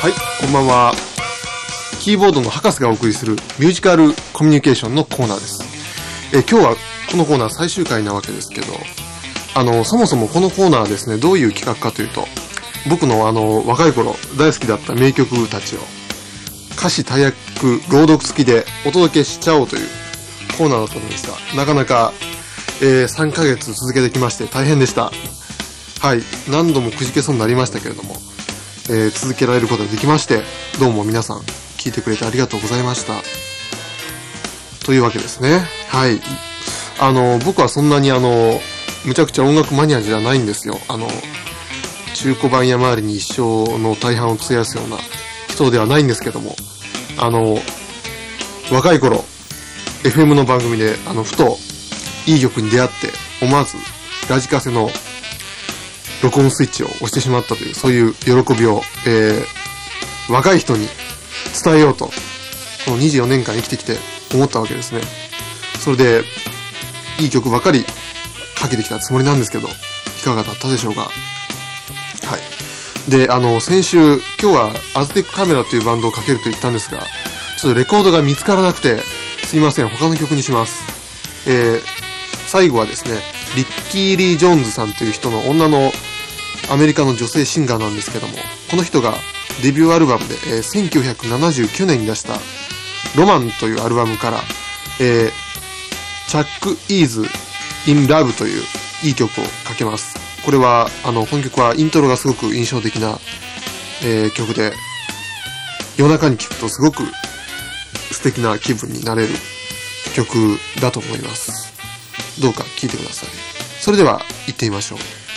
はい、こんばんは。キーボードの博士がお送りするミュージカルコミュニケーションのコーナーです。え今日はこのコーナー最終回なわけですけど、あの、そもそもこのコーナーはですね、どういう企画かというと、僕のあの、若い頃大好きだった名曲たちを歌詞大役朗読付きでお届けしちゃおうというコーナーだったのですが、なかなか、えー3ヶ月続けてきまして大変でした。はい、何度もくじけそうになりましたけれども、えー続けられることができまして、どうも皆さん聞いてくれてありがとうございました。というわけですね。はい。あの、僕はそんなにあの、むちゃくちゃ音楽マニアじゃないんですよ。あの、中古版山ありに一生の大半を費やすような人ではないんですけども、あの、若い頃、FM の番組で、あの、ふと、いい曲に出会って、思わず、ラジカセの録音スイッチを押してしまったという、そういう喜びを、えー、若い人に伝えようと、この24年間生きてきて思ったわけですね。それで、いい曲ばかりかけてきたつもりなんですけど、いかがだったでしょうか？はい。で、あの、先週、今日はアズテックカメラというバンドをかけると言ったんですが、ちょっとレコードが見つからなくて、すいません、他の曲にします。えー、最後はですね、リッキー・リー・ジョーンズさんという人の女のアメリカの女性シンガーなんですけども、この人がデビューアルバムで、えー1979年に出した浪漫というアルバムから、えー、 Chuck E.'s in Love といういい曲をかけます。これは、あの、本曲はイントロがすごく印象的な、えー曲で、夜中に聴くとすごく素敵な気分になれる曲だと思います。どうか聴いてください。それでは、行ってみましょう。